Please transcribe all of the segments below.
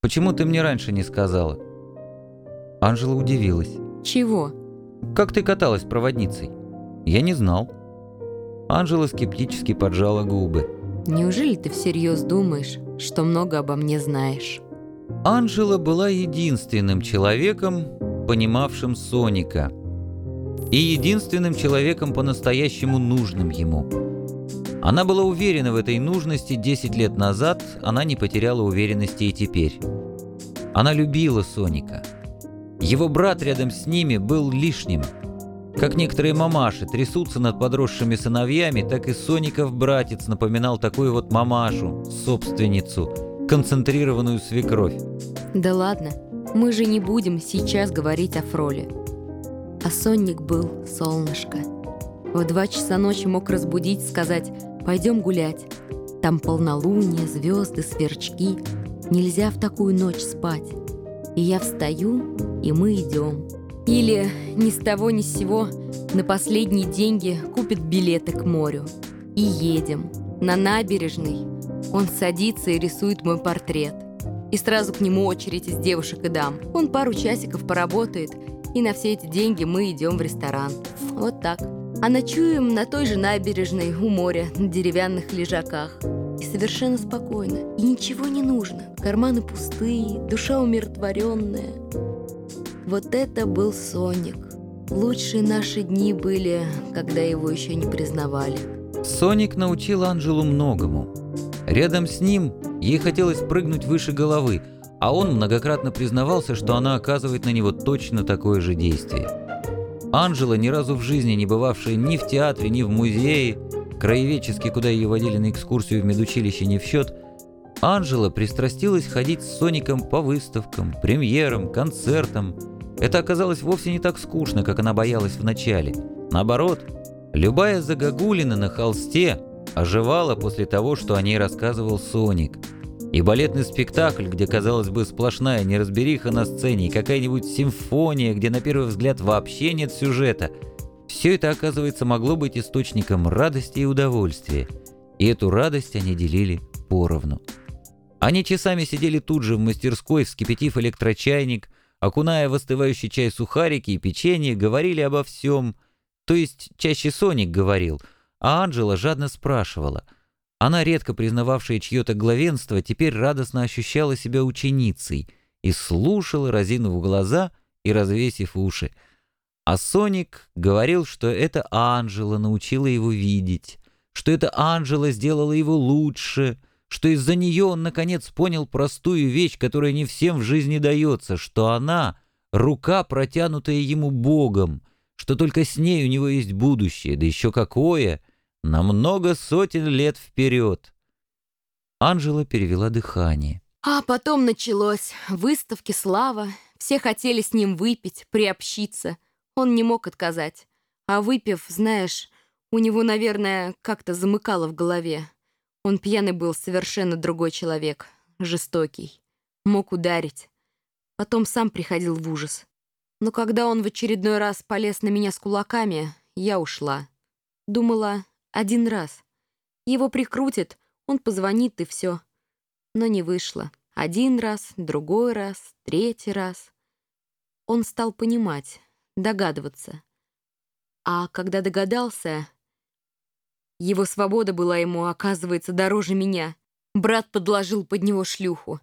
Почему ты мне раньше не сказала?» Анжела удивилась. Чего? «Как ты каталась проводницей?» «Я не знал». Анжела скептически поджала губы. Неужели ты всерьез думаешь, что много обо мне знаешь? Анжела была единственным человеком, понимавшим Соника. И единственным человеком по-настоящему нужным ему. Она была уверена в этой нужности 10 лет назад, она не потеряла уверенности и теперь. Она любила Соника. Его брат рядом с ними был лишним. Как некоторые мамаши трясутся над подросшими сыновьями, так и Соников братец напоминал такую вот мамашу, собственницу, концентрированную свекровь. Да ладно, мы же не будем сейчас говорить о Фроле. А Сонник был солнышко. В два часа ночи мог разбудить, сказать «пойдем гулять». Там полнолуние, звезды, сверчки. Нельзя в такую ночь спать. И я встаю, и мы идем. Или ни с того ни с сего на последние деньги купит билеты к морю. И едем. На набережной. Он садится и рисует мой портрет. И сразу к нему очередь из девушек и дам. Он пару часиков поработает, и на все эти деньги мы идем в ресторан. Вот так. А ночуем на той же набережной у моря, на деревянных лежаках. И совершенно спокойно. И ничего не нужно. Карманы пустые, душа умиротворенная. Вот это был Соник. Лучшие наши дни были, когда его еще не признавали. Соник научил Анжелу многому. Рядом с ним ей хотелось прыгнуть выше головы, а он многократно признавался, что она оказывает на него точно такое же действие. Анжела, ни разу в жизни не бывавшая ни в театре, ни в музее, краеведчески, куда ее водили на экскурсию в медучилище не в счет, Анжела пристрастилась ходить с Соником по выставкам, премьерам, концертам. Это оказалось вовсе не так скучно, как она боялась вначале. Наоборот, любая загогулина на холсте оживала после того, что о ней рассказывал Соник. И балетный спектакль, где, казалось бы, сплошная неразбериха на сцене, и какая-нибудь симфония, где на первый взгляд вообще нет сюжета, все это, оказывается, могло быть источником радости и удовольствия. И эту радость они делили поровну. Они часами сидели тут же в мастерской, вскипятив электрочайник, окуная в остывающий чай сухарики и печенье, говорили обо всем. То есть чаще Соник говорил, а Анжела жадно спрашивала. Она, редко признававшая чье-то главенство, теперь радостно ощущала себя ученицей и слушала, разинув глаза и развесив уши. А Соник говорил, что это Анжела научила его видеть, что это Анжела сделала его лучше — что из-за нее он наконец понял простую вещь, которая не всем в жизни дается, что она — рука, протянутая ему Богом, что только с ней у него есть будущее, да еще какое, на много сотен лет вперед. Анжела перевела дыхание. А потом началось. Выставки, слава. Все хотели с ним выпить, приобщиться. Он не мог отказать. А выпив, знаешь, у него, наверное, как-то замыкало в голове. Он пьяный был совершенно другой человек, жестокий. Мог ударить. Потом сам приходил в ужас. Но когда он в очередной раз полез на меня с кулаками, я ушла. Думала, один раз. Его прикрутит, он позвонит и все. Но не вышло. Один раз, другой раз, третий раз. Он стал понимать, догадываться. А когда догадался, его свобода была ему, оказывается, дороже меня. Брат подложил под него шлюху.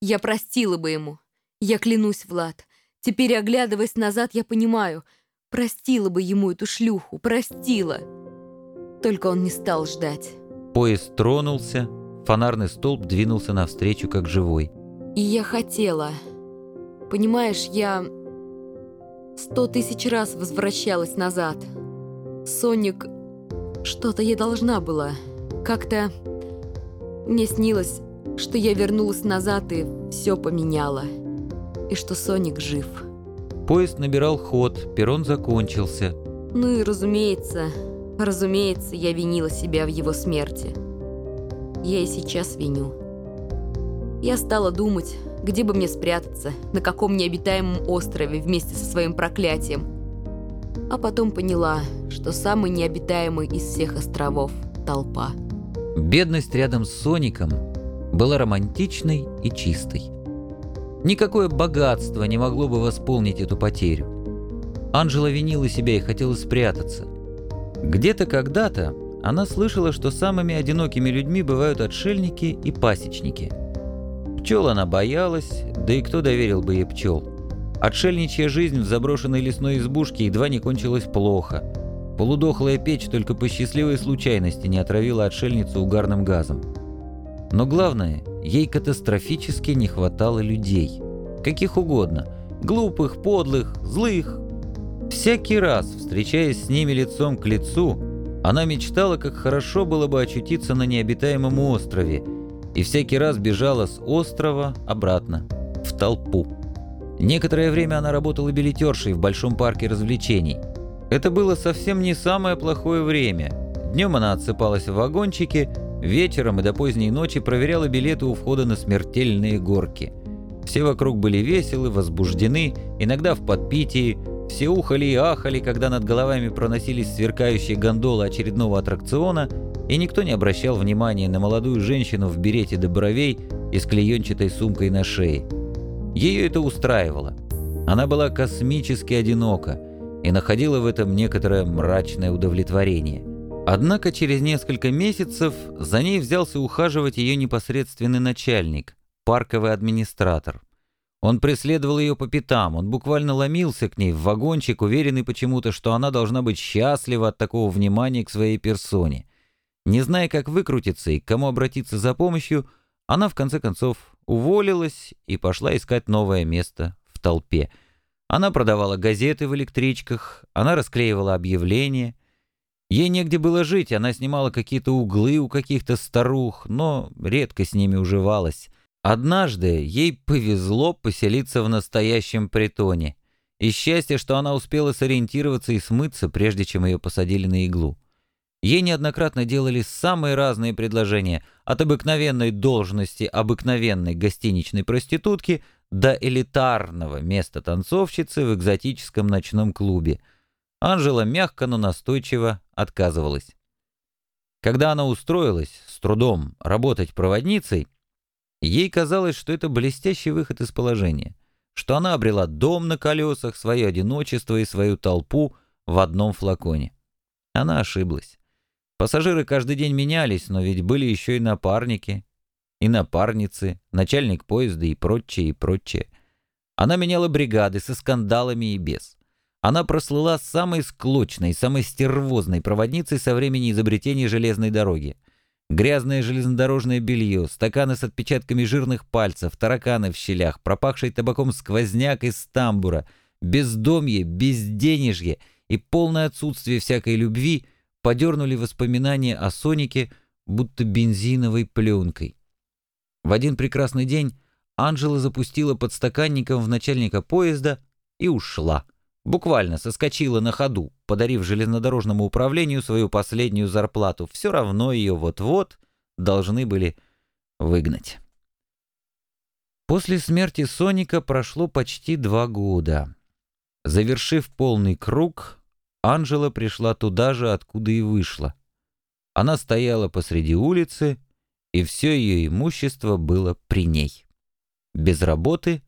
Я простила бы ему. Я клянусь, Влад. Теперь, оглядываясь назад, я понимаю. Простила бы ему эту шлюху. Простила. Только он не стал ждать. Поезд тронулся, фонарный столб двинулся навстречу, как живой. И я хотела. Понимаешь, я сто тысяч раз возвращалась назад. Соник что-то я должна была. Как-то мне снилось, что я вернулась назад и все поменяла. И что Соник жив. Поезд набирал ход, перрон закончился. Ну и разумеется, разумеется, я винила себя в его смерти. Я и сейчас виню. Я стала думать, где бы мне спрятаться, на каком необитаемом острове вместе со своим проклятием. А потом поняла, что самый необитаемый из всех островов — толпа. Бедность рядом с Соником была романтичной и чистой. Никакое богатство не могло бы восполнить эту потерю. Анжела винила себя и хотела спрятаться. Где-то когда-то она слышала, что самыми одинокими людьми бывают отшельники и пасечники. Пчел она боялась, да и кто доверил бы ей пчел? Отшельничья жизнь в заброшенной лесной избушке едва не кончилась плохо. Полудохлая печь только по счастливой случайности не отравила отшельницу угарным газом. Но главное, ей катастрофически не хватало людей. Каких угодно. Глупых, подлых, злых. Всякий раз, встречаясь с ними лицом к лицу, она мечтала, как хорошо было бы очутиться на необитаемом острове, и всякий раз бежала с острова обратно, в толпу. Некоторое время она работала билетершей в большом парке развлечений. Это было совсем не самое плохое время. Днем она отсыпалась в вагончике, вечером и до поздней ночи проверяла билеты у входа на смертельные горки. Все вокруг были веселы, возбуждены, иногда в подпитии, все ухали и ахали, когда над головами проносились сверкающие гондолы очередного аттракциона, и никто не обращал внимания на молодую женщину в берете до бровей и с клеенчатой сумкой на шее. Ее это устраивало. Она была космически одинока и находила в этом некоторое мрачное удовлетворение. Однако через несколько месяцев за ней взялся ухаживать ее непосредственный начальник, парковый администратор. Он преследовал ее по пятам, он буквально ломился к ней в вагончик, уверенный почему-то, что она должна быть счастлива от такого внимания к своей персоне. Не зная, как выкрутиться и к кому обратиться за помощью, она в конце концов уволилась и пошла искать новое место в толпе. Она продавала газеты в электричках, она расклеивала объявления. Ей негде было жить, она снимала какие-то углы у каких-то старух, но редко с ними уживалась. Однажды ей повезло поселиться в настоящем притоне. И счастье, что она успела сориентироваться и смыться, прежде чем ее посадили на иглу. Ей неоднократно делали самые разные предложения, от обыкновенной должности обыкновенной гостиничной проститутки до элитарного места танцовщицы в экзотическом ночном клубе. Анжела мягко, но настойчиво отказывалась. Когда она устроилась, с трудом, работать проводницей, ей казалось, что это блестящий выход из положения, что она обрела дом на колесах, свое одиночество и свою толпу в одном флаконе. Она ошиблась. Пассажиры каждый день менялись, но ведь были еще и напарники, и напарницы, начальник поезда и прочее, и прочее. Она меняла бригады со скандалами и без. Она прослыла самой склочной, самой стервозной проводницей со времени изобретения железной дороги. Грязное железнодорожное белье, стаканы с отпечатками жирных пальцев, тараканы в щелях, пропахший табаком сквозняк из тамбура, бездомье, безденежье и полное отсутствие всякой любви — подернули воспоминания о Сонике будто бензиновой пленкой. В один прекрасный день Анжела запустила подстаканником в начальника поезда и ушла. Буквально соскочила на ходу, подарив железнодорожному управлению свою последнюю зарплату. Все равно ее вот-вот должны были выгнать. После смерти Соника прошло почти два года. Завершив полный круг, Анжела пришла туда же, откуда и вышла. Она стояла посреди улицы, и все ее имущество было при ней. Без работы,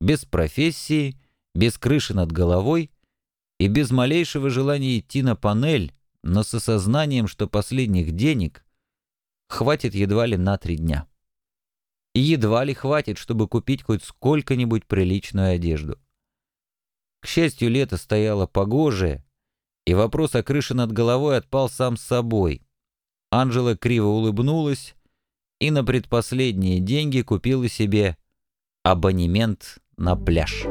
без профессии, без крыши над головой и без малейшего желания идти на панель, но с осознанием, что последних денег хватит едва ли на три дня. И едва ли хватит, чтобы купить хоть сколько-нибудь приличную одежду. К счастью, лето стояло погожее, и вопрос о крыше над головой отпал сам с собой. Анжела криво улыбнулась и на предпоследние деньги купила себе абонемент на пляж.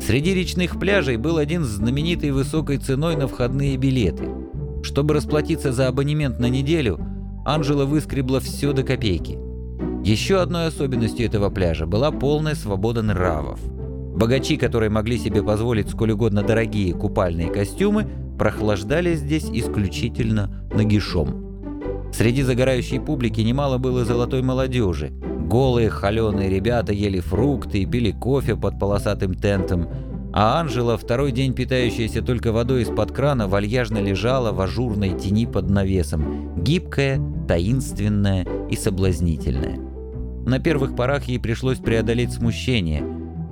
Среди речных пляжей был один знаменитый высокой ценой на входные билеты. Чтобы расплатиться за абонемент на неделю, Анжела выскребла все до копейки. Еще одной особенностью этого пляжа была полная свобода нравов. Богачи, которые могли себе позволить сколь угодно дорогие купальные костюмы, прохлаждались здесь исключительно нагишом. Среди загорающей публики немало было золотой молодежи. Голые, холеные ребята ели фрукты и пили кофе под полосатым тентом, а Анжела, второй день питающаяся только водой из-под крана, вальяжно лежала в ажурной тени под навесом, гибкая, таинственная и соблазнительная. На первых порах ей пришлось преодолеть смущение,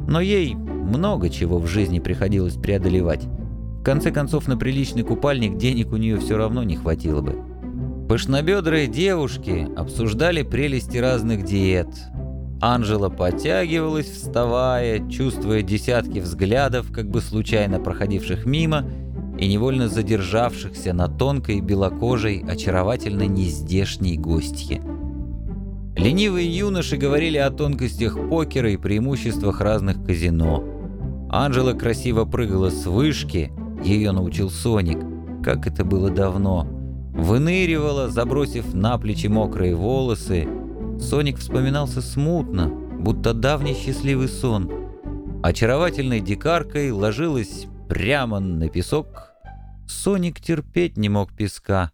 но ей много чего в жизни приходилось преодолевать. В конце концов, на приличный купальник денег у нее все равно не хватило бы. Пышнобедрые девушки обсуждали прелести разных диет. Анжела подтягивалась, вставая, чувствуя десятки взглядов, как бы случайно проходивших мимо и невольно задержавшихся на тонкой белокожей, очаровательно нездешней гостье. Ленивые юноши говорили о тонкостях покера и преимуществах разных казино. Анжела красиво прыгала с вышки, ее научил Соник, как это было давно. Выныривала, забросив на плечи мокрые волосы. Соник вспоминался смутно, будто давний счастливый сон. Очаровательной дикаркой ложилась прямо на песок. Соник терпеть не мог песка.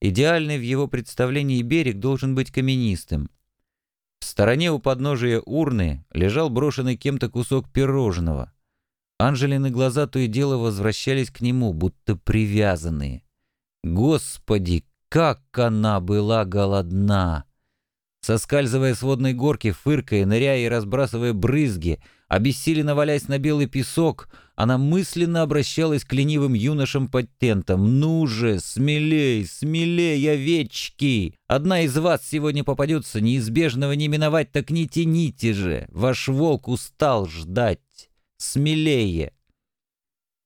Идеальный в его представлении берег должен быть каменистым. В стороне у подножия урны лежал брошенный кем-то кусок пирожного. Анжелины глаза то и дело возвращались к нему, будто привязанные. Господи, как она была голодна! Соскальзывая с водной горки, фыркая, ныряя и разбрасывая брызги, обессиленно валясь на белый песок, она мысленно обращалась к ленивым юношам под тентом. «Ну же, смелей, смелей, овечки! Одна из вас сегодня попадется, неизбежного не миновать, так не тяните же! Ваш волк устал ждать! Смелее!»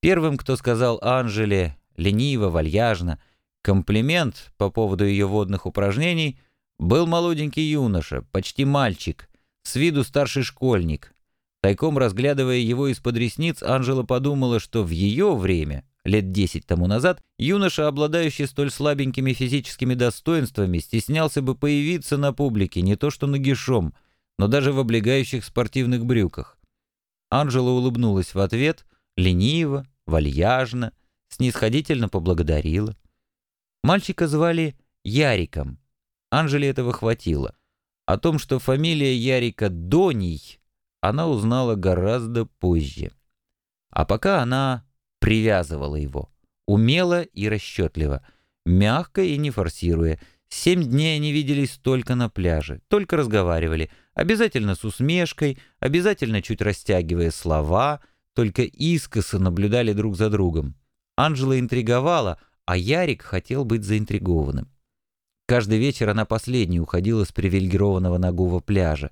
Первым, кто сказал Анжеле, лениво, вальяжно, комплимент по поводу ее водных упражнений, был молоденький юноша, почти мальчик, с виду старший школьник. Тайком разглядывая его из-под ресниц, Анжела подумала, что в ее время, лет десять тому назад, юноша, обладающий столь слабенькими физическими достоинствами, стеснялся бы появиться на публике не то что нагишом, но даже в облегающих спортивных брюках. Анжела улыбнулась в ответ, лениво, вальяжно, снисходительно поблагодарила. Мальчика звали Яриком. Анжеле этого хватило. О том, что фамилия Ярика Доний, она узнала гораздо позже. А пока она привязывала его. Умело и расчетливо, мягко и не форсируя. Семь дней они виделись только на пляже, только разговаривали, обязательно с усмешкой, обязательно чуть растягивая слова, только искоса наблюдали друг за другом. Анжела интриговала, а Ярик хотел быть заинтригованным. Каждый вечер она последней уходила с привилегированного нагого пляжа.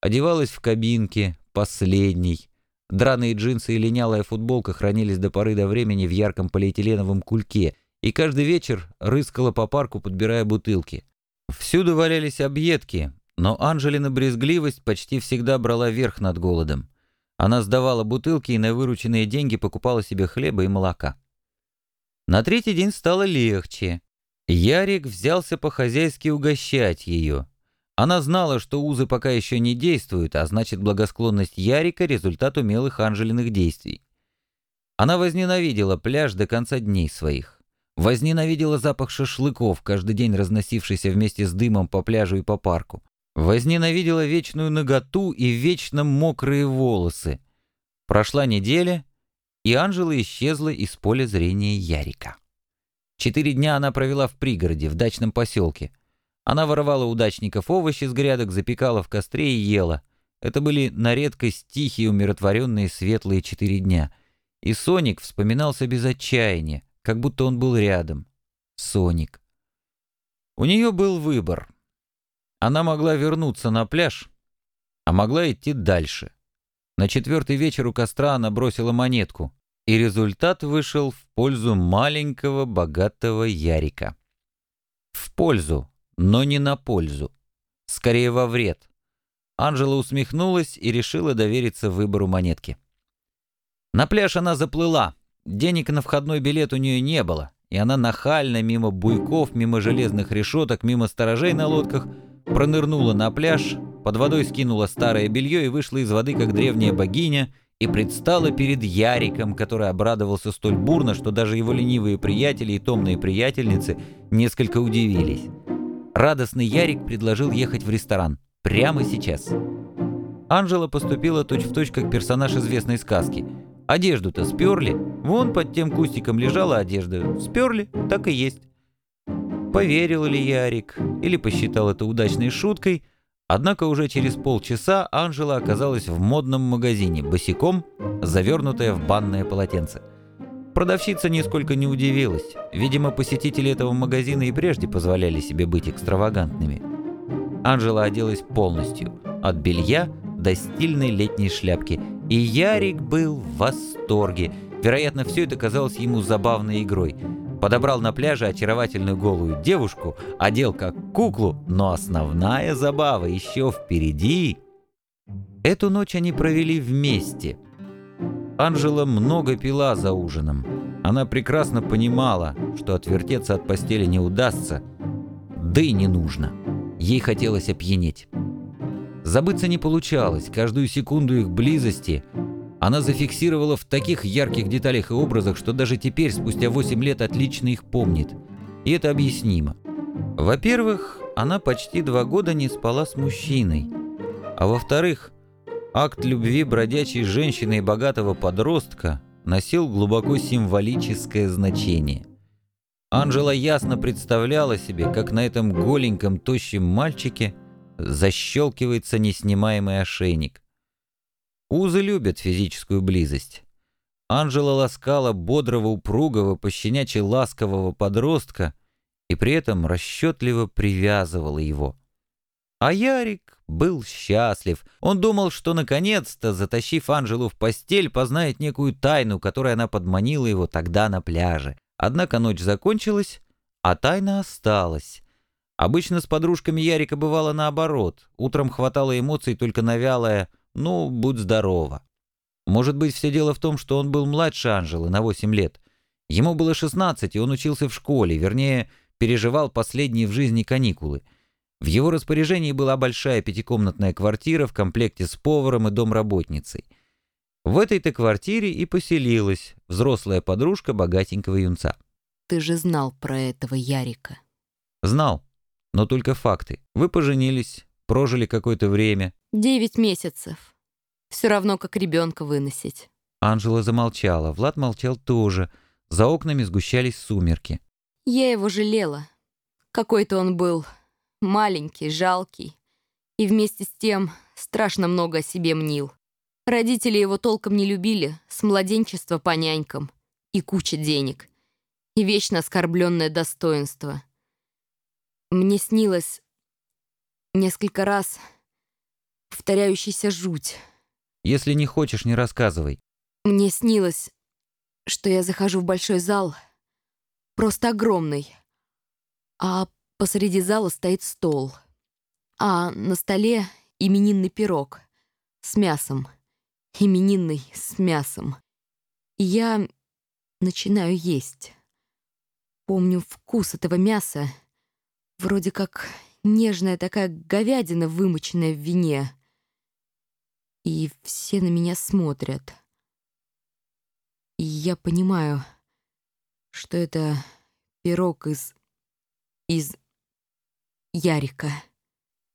Одевалась в кабинке, последней. Драные джинсы и линялая футболка хранились до поры до времени в ярком полиэтиленовом кульке, и каждый вечер рыскала по парку, подбирая бутылки. Всюду валялись объедки, но Анжелина брезгливость почти всегда брала верх над голодом. Она сдавала бутылки и на вырученные деньги покупала себе хлеба и молока. На третий день стало легче. Ярик взялся по-хозяйски угощать ее. Она знала, что узы пока еще не действуют, а значит благосклонность Ярика — результат умелых Анжелиных действий. Она возненавидела пляж до конца дней своих. Возненавидела запах шашлыков, каждый день разносившийся вместе с дымом по пляжу и по парку. Возненавидела вечную наготу и вечно мокрые волосы. Прошла неделя, и Анжела исчезла из поля зрения Ярика. Четыре дня она провела в пригороде, в дачном поселке. Она воровала у дачников овощи с грядок, запекала в костре и ела. Это были на редкость тихие, умиротворенные, светлые четыре дня. И Соник вспоминался без отчаяния, как будто он был рядом. Соник. У нее был выбор. Она могла вернуться на пляж, а могла идти дальше. На четвертый вечер у костра она бросила монетку, и результат вышел в пользу маленького богатого Ярика. В пользу, но не на пользу. Скорее во вред. Анжела усмехнулась и решила довериться выбору монетки. На пляж она заплыла. Денег на входной билет у нее не было, и она нахально мимо буйков, мимо железных решеток, мимо сторожей на лодках пронырнула на пляж, под водой скинула старое белье и вышла из воды, как древняя богиня, и предстала перед Яриком, который обрадовался столь бурно, что даже его ленивые приятели и томные приятельницы несколько удивились. Радостный Ярик предложил ехать в ресторан. Прямо сейчас. Анжела поступила точь-в-точь, точь, как персонаж известной сказки. Одежду-то сперли. Вон под тем кустиком лежала одежда. Сперли, так и есть. Поверил ли Ярик, или посчитал это удачной шуткой, Однако уже через полчаса Анжела оказалась в модном магазине, босиком, завернутая в банное полотенце. Продавщица нисколько не удивилась. Видимо, посетители этого магазина и прежде позволяли себе быть экстравагантными. Анжела оделась полностью, от белья до стильной летней шляпки, и Ярик был в восторге. Вероятно, все это казалось ему забавной игрой – подобрал на пляже очаровательную голую девушку, одел как куклу, но основная забава еще впереди. Эту ночь они провели вместе. Анжела много пила за ужином. Она прекрасно понимала, что отвертеться от постели не удастся, да и не нужно. Ей хотелось опьянеть. Забыться не получалось, каждую секунду их близости она зафиксировала в таких ярких деталях и образах, что даже теперь, спустя 8 лет, отлично их помнит. И это объяснимо. Во-первых, она почти два года не спала с мужчиной. А во-вторых, акт любви бродячей женщины и богатого подростка носил глубоко символическое значение. Анжела ясно представляла себе, как на этом голеньком, тощем мальчике защелкивается неснимаемый ошейник. Узы любят физическую близость. Анжела ласкала бодрого, упругого, пощенячьи ласкового подростка и при этом расчетливо привязывала его. А Ярик был счастлив. Он думал, что наконец-то, затащив Анжелу в постель, познает некую тайну, которой она подманила его тогда на пляже. Однако ночь закончилась, а тайна осталась. Обычно с подружками Ярика бывало наоборот. Утром хватало эмоций только на вялое ну, будь здорова. Может быть, все дело в том, что он был младше Анжелы на 8 лет. Ему было 16, и он учился в школе, вернее, переживал последние в жизни каникулы. В его распоряжении была большая пятикомнатная квартира в комплекте с поваром и домработницей. В этой-то квартире и поселилась взрослая подружка богатенького юнца. «Ты же знал про этого Ярика». «Знал, но только факты. Вы поженились, прожили какое-то время, Девять месяцев. Все равно, как ребенка выносить. Анжела замолчала. Влад молчал тоже. За окнами сгущались сумерки. Я его жалела. Какой-то он был маленький, жалкий. И вместе с тем страшно много о себе мнил. Родители его толком не любили, с младенчества по нянькам. И куча денег. И вечно оскорбленное достоинство. Мне снилось несколько раз повторяющаяся жуть. Если не хочешь, не рассказывай. Мне снилось, что я захожу в большой зал, просто огромный, а посреди зала стоит стол, а на столе именинный пирог с мясом, именинный с мясом. И я начинаю есть. Помню вкус этого мяса, вроде как нежная такая говядина, вымоченная в вине и все на меня смотрят. И я понимаю, что это пирог из... из... Ярика.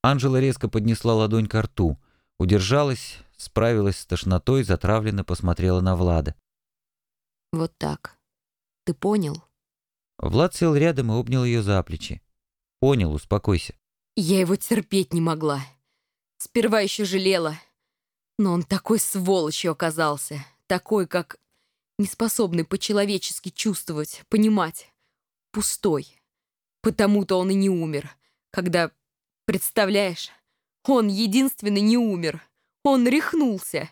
Анжела резко поднесла ладонь к рту, удержалась, справилась с тошнотой, затравленно посмотрела на Влада. «Вот так. Ты понял?» Влад сел рядом и обнял ее за плечи. «Понял, успокойся». Я его терпеть не могла. Сперва еще жалела, но он такой сволочью оказался, такой, как неспособный по-человечески чувствовать, понимать. Пустой. Потому-то он и не умер. Когда, представляешь, он единственный не умер. Он рехнулся.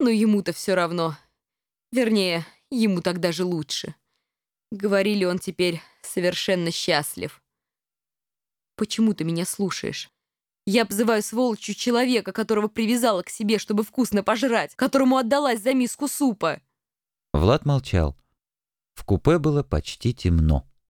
Но ему-то все равно. Вернее, ему так даже лучше. Говорили, он теперь совершенно счастлив. Почему ты меня слушаешь? Я обзываю сволочью человека, которого привязала к себе, чтобы вкусно пожрать, которому отдалась за миску супа. Влад молчал. В купе было почти темно.